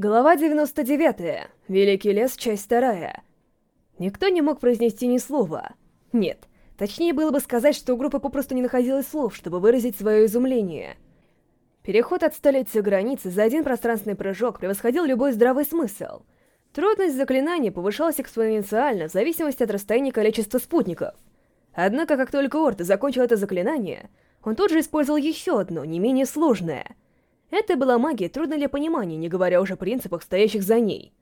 Глава 99. Великий лес, часть вторая. Никто не мог произнести ни слова. Нет, точнее было бы сказать, что у группы попросту не находилось слов, чтобы выразить свое изумление. Переход от столетия границы за один пространственный прыжок превосходил любой здравый смысл. Трудность заклинания повышалась экспоненциально в зависимости от расстояния количества спутников. Однако, как только Орта закончил это заклинание, он тут же использовал еще одно, не менее сложное — это была магия, трудная для понимания, не говоря уже о принципах, стоящих за ней.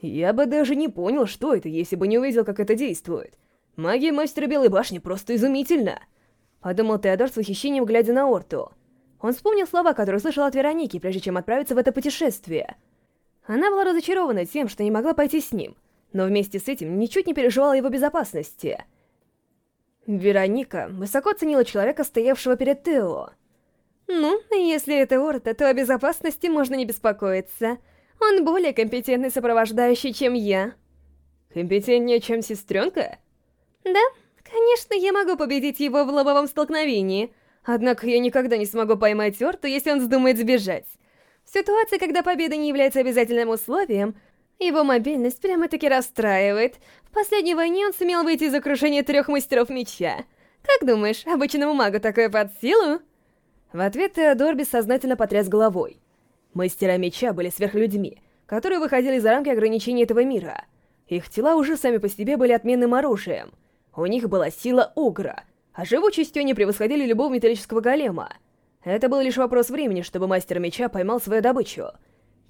Я бы даже не понял, что это, если бы не увидел, как это действует. Магия Мастера Белой Башни просто изумительна. Подумал Теодор с восхищением, глядя на Орту. Он вспомнил слова, которые услышал от Вероники, прежде чем отправиться в это путешествие. Она была разочарована тем, что не могла пойти с ним, но вместе с этим ничуть не переживала его безопасности. Вероника высоко ценила человека, стоявшего перед Тео. Ну, если это Орта, то о безопасности можно не беспокоиться. Он более компетентный сопровождающий, чем я. Компетентнее, чем сестренка? Да, конечно, я могу победить его в лобовом столкновении. Однако я никогда не смогу поймать Орту, если он вздумает сбежать. В ситуации, когда победа не является обязательным условием, его мобильность прямо-таки расстраивает. В последней войне он сумел выйти из окружения трех мастеров меча. Как думаешь, обычному магу такое под силу? В ответ Теодор бессознательно потряс головой. Мастера меча были сверхлюдьми, которые выходили за рамки ограничений этого мира. Их тела уже сами по себе были отменным оружием. У них была сила Огра, а живучестью они превосходили любого металлического голема. Это был лишь вопрос времени, чтобы мастер меча поймал свою добычу.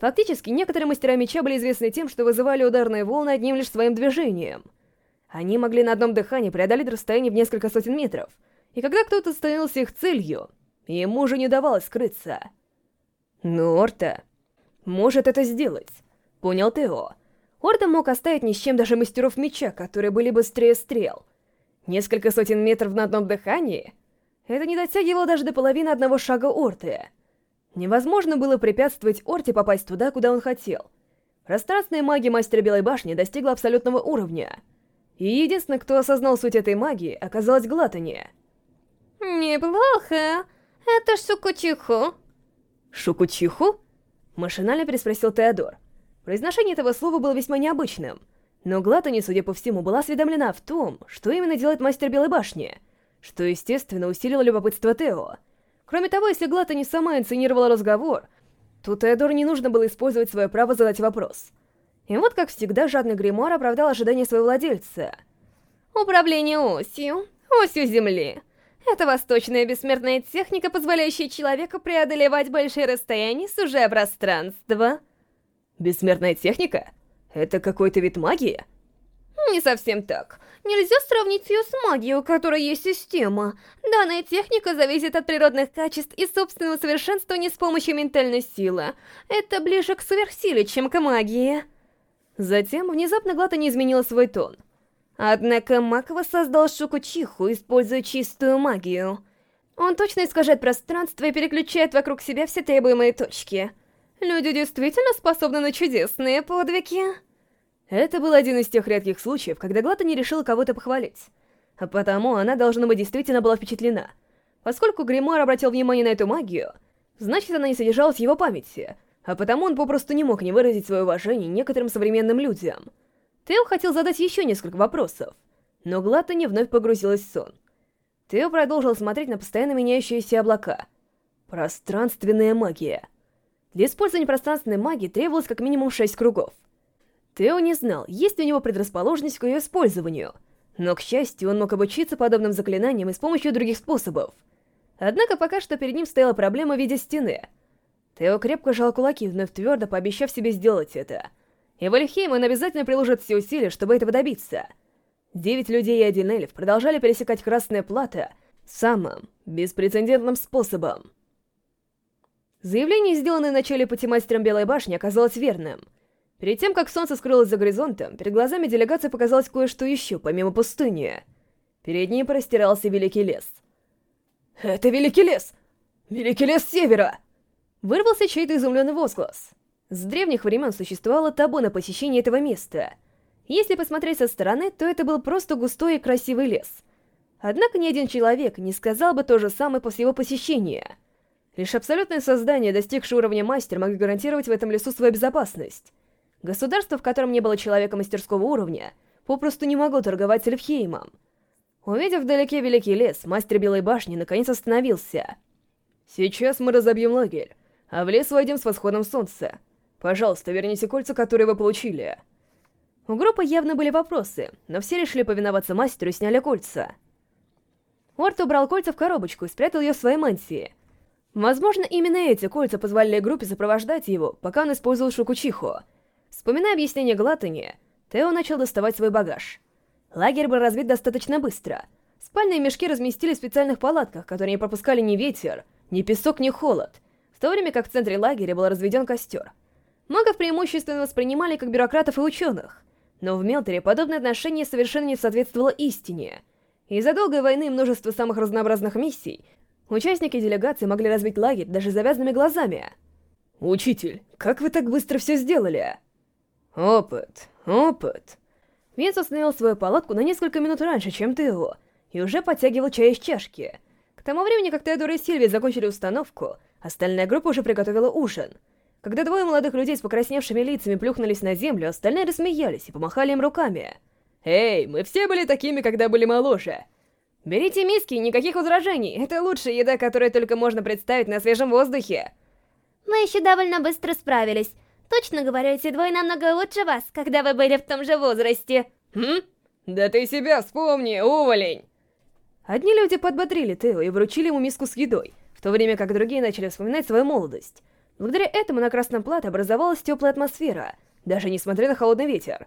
Фактически, некоторые мастера меча были известны тем, что вызывали ударные волны одним лишь своим движением. Они могли на одном дыхании преодолеть расстояние в несколько сотен метров, и когда кто-то становился их целью, Ему уже не давалось скрыться. Но Орта может это сделать, понял Тео. Орта мог оставить ни с чем даже мастеров меча, которые были быстрее стрел. Несколько сотен метров на одном дыхании? Это не дотягивало даже до половины одного шага Орты. Невозможно было препятствовать Орте попасть туда, куда он хотел. Пространственная магия Мастера Белой Башни достигла абсолютного уровня. И единственный, кто осознал суть этой магии, оказалась Глатания. «Неплохо. Это Шукучиху. Шукучиху? Машинально переспросил Теодор. Произношение этого слова было весьма необычным, но Глатани, судя по всему, была осведомлена в том, что именно делает мастер Белой Башни, что, естественно, усилило любопытство Тео. Кроме того, если Глатани сама инсценировала разговор, то Теодору не нужно было использовать свое право задать вопрос. И вот, как всегда, жадный гримуар оправдал ожидания своего владельца. «Управление осью, осью Земли». Это восточная бессмертная техника, позволяющая человеку преодолевать большие расстояния, сужая пространство. Бессмертная техника? Это какой-то вид магии? Не совсем так. Нельзя сравнить ее с магией, у которой есть система. Данная техника зависит от природных качеств и собственного совершенствования с помощью ментальной силы. Это ближе к сверхсиле, чем к магии. Затем внезапно Глата не изменила свой тон — Однако маг воссоздал Шукучиху, используя чистую магию. Он точно искажает пространство и переключает вокруг себя все требуемые точки. Люди действительно способны на чудесные подвиги. Это был один из тех редких случаев, когда Глата не решила кого-то похвалить. А потому она, должна быть, действительно была впечатлена. Поскольку Гримуар обратил внимание на эту магию, значит, она не содержалась в его памяти, а потому он попросту не мог не выразить свое уважение некоторым современным людям — Тео хотел задать еще несколько вопросов, но Глаттани вновь погрузилась в сон. Тео продолжил смотреть на постоянно меняющиеся облака. Пространственная магия. Для использования пространственной магии требовалось как минимум шесть кругов. Тео не знал, есть ли у него предрасположенность к ее использованию, но, к счастью, он мог обучиться подобным заклинаниям и с помощью других способов. Однако пока что перед ним стояла проблема в виде стены. Тео крепко жал кулаки, вновь твердо пообещав себе сделать это — и Вальхейм он обязательно приложит все усилия, чтобы этого добиться. Девять людей и один эльф продолжали пересекать Красное Плато самым беспрецедентным способом. Заявление, сделанное в начале пути мастером Белой Башни, оказалось верным. Перед тем, как солнце скрылось за горизонтом, перед глазами делегации показалось кое-что еще, помимо пустыни. Перед ним простирался Великий Лес. «Это Великий Лес! Великий Лес Севера!» Вырвался чей-то изумленный возглас. С древних времен существовало табу на посещение этого места. Если посмотреть со стороны, то это был просто густой и красивый лес. Однако ни один человек не сказал бы то же самое после его посещения. Лишь абсолютное создание, достигшее уровня мастера, могли гарантировать в этом лесу свою безопасность. Государство, в котором не было человека мастерского уровня, попросту не могло торговать с Эльфхеймом. Увидев вдалеке великий лес, мастер Белой башни наконец остановился. «Сейчас мы разобьем лагерь, а в лес войдем с восходом солнца. Пожалуйста, верните кольца, которые вы получили». У группы явно были вопросы, но все решили повиноваться мастеру и сняли кольца. Орт убрал кольца в коробочку и спрятал ее в своей мантии. Возможно, именно эти кольца позволяли группе сопровождать его, пока он использовал Шукучиху. Вспоминая объяснение Глатани, Тео начал доставать свой багаж. Лагерь был разбит достаточно быстро. Спальные мешки разместили в специальных палатках, которые не пропускали ни ветер, ни песок, ни холод, в то время как в центре лагеря был разведен костер. Магов преимущественно воспринимали как бюрократов и ученых, но в Мелтере подобное отношение совершенно не соответствовало истине. Из-за долгой войны и множества самых разнообразных миссий, участники делегации могли разбить лагерь даже завязанными глазами. «Учитель, как вы так быстро все сделали?» «Опыт, опыт». Винс установил свою палатку на несколько минут раньше, чем Тео, и уже подтягивал чай из чашки. К тому времени, как Теодор и Сильви закончили установку, остальная группа уже приготовила ужин. Когда двое молодых людей с покрасневшими лицами плюхнулись на землю, остальные рассмеялись и помахали им руками. «Эй, мы все были такими, когда были моложе!» «Берите миски, никаких возражений, это лучшая еда, которую только можно представить на свежем воздухе!» «Мы еще довольно быстро справились. Точно говорю, эти двое намного лучше вас, когда вы были в том же возрасте!» «Хм? Да ты себя вспомни, уволень!» Одни люди подбодрили Тео и вручили ему миску с едой, в то время как другие начали вспоминать свою молодость. Благодаря этому на Красном Плато образовалась теплая атмосфера, даже несмотря на холодный ветер.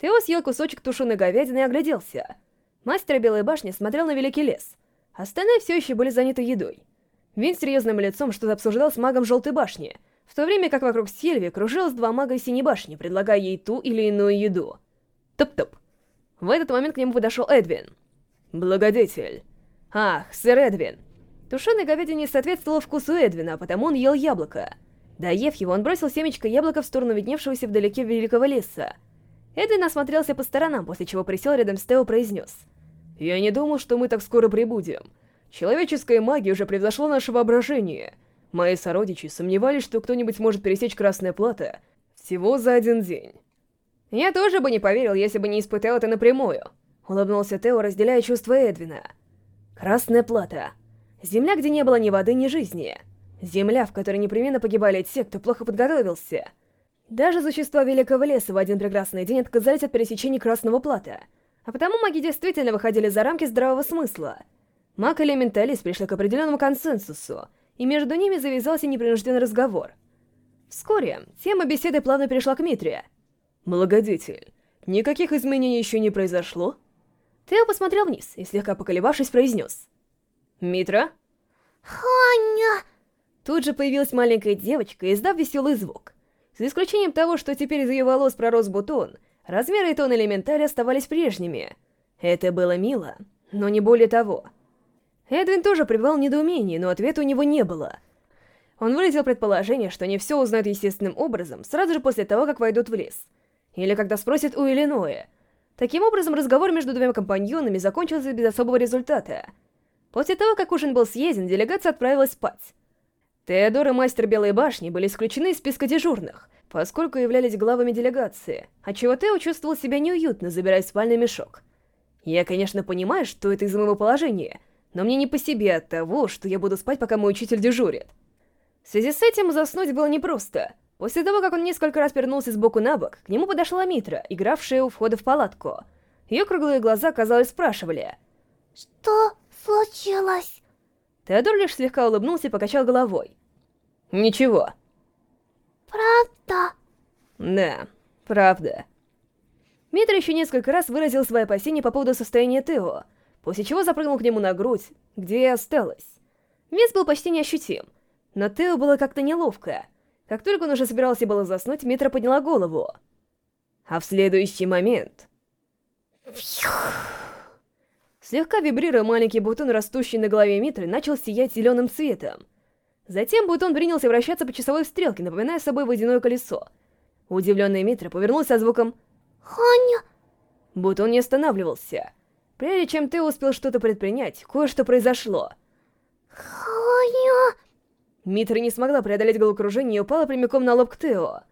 Тео съел кусочек тушеной говядины и огляделся. Мастер Белой Башни смотрел на Великий Лес. Остальные все еще были заняты едой. Вин серьезным лицом что-то обсуждал с магом Желтой Башни, в то время как вокруг Сильви кружилось два мага Синей Башни, предлагая ей ту или иную еду. Топ-топ. В этот момент к нему подошел Эдвин. «Благодетель». «Ах, сэр Эдвин». Тушеная говядина соответствовала вкусу Эдвина, а потому он ел яблоко. Доев его, он бросил семечко яблока в сторону видневшегося вдалеке великого леса. Эдвин осмотрелся по сторонам, после чего присел рядом с Тео и произнес. «Я не думал, что мы так скоро прибудем. Человеческая магия уже превзошла наше воображение. Мои сородичи сомневались, что кто-нибудь может пересечь Красное Плато всего за один день». «Я тоже бы не поверил, если бы не испытал это напрямую», — улыбнулся Тео, разделяя чувства Эдвина. «Красное Плато. Земля, где не было ни воды, ни жизни». Земля, в которой непременно погибали те, кто плохо подготовился. Даже существа Великого Леса в один прекрасный день отказались от пересечения Красного Плата. А потому маги действительно выходили за рамки здравого смысла. Маг и Элементалист пришли к определенному консенсусу, и между ними завязался непринужденный разговор. Вскоре тема беседы плавно перешла к Митре. «Благодетель, никаких изменений еще не произошло?» Тео посмотрел вниз и, слегка поколебавшись, произнес. «Митра?» «Ханя!» Тут же появилась маленькая девочка, издав веселый звук. За исключением того, что теперь из ее волос пророс бутон, размеры и тон элементаря оставались прежними. Это было мило, но не более того. Эдвин тоже пребывал в недоумении, но ответа у него не было. Он выразил предположение, что они все узнают естественным образом, сразу же после того, как войдут в лес. Или когда спросят у Иллиноя. Таким образом, разговор между двумя компаньонами закончился без особого результата. После того, как ужин был съеден, делегация отправилась спать. Теодор и Мастер Белой Башни были исключены из списка дежурных, поскольку являлись главами делегации, отчего Тео чувствовал себя неуютно, забирая спальный мешок. Я, конечно, понимаю, что это из-за моего положения, но мне не по себе от того, что я буду спать, пока мой учитель дежурит. В связи с этим заснуть было непросто. После того, как он несколько раз пернулся с боку на бок, к нему подошла Митра, игравшая у входа в палатку. Ее круглые глаза, казалось, спрашивали. «Что случилось?» Теодор лишь слегка улыбнулся и покачал головой. «Ничего». «Правда?» «Да, правда». Митра еще несколько раз выразил свои опасения по поводу состояния Тео, после чего запрыгнул к нему на грудь, где и осталось. Вес был почти неощутим, но Тео было как-то неловко. Как только он уже собирался было заснуть, Митра подняла голову. А в следующий момент... Фью. Слегка вибрируя, маленький бутон, растущий на голове Митры, начал сиять зеленым цветом. Затем бутон принялся вращаться по часовой стрелке, напоминая собой водяное колесо. Удивленный Митра повернулся со звуком «Ханя!». Бутон не останавливался. Прежде чем ты успел что-то предпринять, кое-что произошло. «Ханя!». Митра не смогла преодолеть головокружение и упала прямиком на лоб к Тео.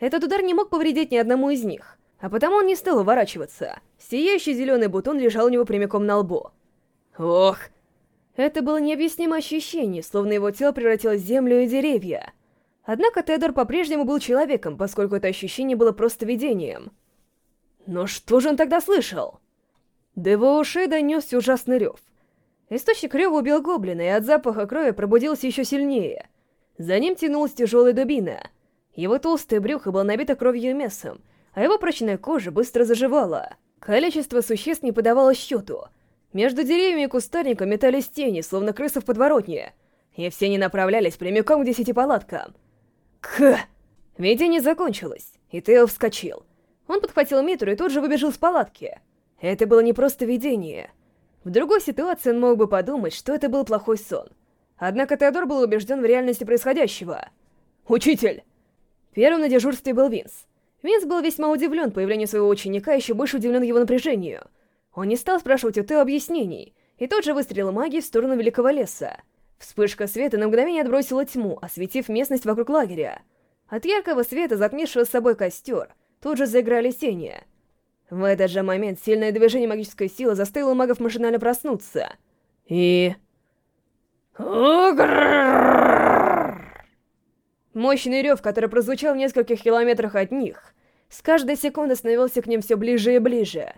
Этот удар не мог повредить ни одному из них, а потому он не стал уворачиваться. Сияющий зеленый бутон лежал у него прямиком на лбу. Ох! Это было необъяснимое ощущение, словно его тело превратилось в землю и деревья. Однако Теодор по-прежнему был человеком, поскольку это ощущение было просто видением. Но что же он тогда слышал? До его ушей донесся ужасный рев. Источник рева убил гоблина, и от запаха крови пробудился еще сильнее. За ним тянулась тяжелая дубина. Его толстое брюхо было набито кровью и мясом, а его прочная кожа быстро заживала. Количество существ не подавало счету. Между деревьями и кустарником метались тени, словно крысы в подворотне, и все они направлялись прямиком к десяти палаткам. К! Видение закончилось, и Тео вскочил. Он подхватил Митру и тут же выбежал с палатки. Это было не просто видение. В другой ситуации он мог бы подумать, что это был плохой сон. Однако Теодор был убежден в реальности происходящего. «Учитель!» Первым на дежурстве был Винс. Винс был весьма удивлен появлению своего ученика, еще больше удивлен его напряжению. Он не стал спрашивать у Тео объяснений, и тот же выстрелил магией в сторону Великого Леса. Вспышка света на мгновение отбросила тьму, осветив местность вокруг лагеря. От яркого света, затмившего с собой костер, тут же заиграли тени. В этот же момент сильное движение магической силы заставило магов машинально проснуться. И... Мощный рев, который прозвучал в нескольких километрах от них, с каждой секунды становился к ним все ближе и ближе.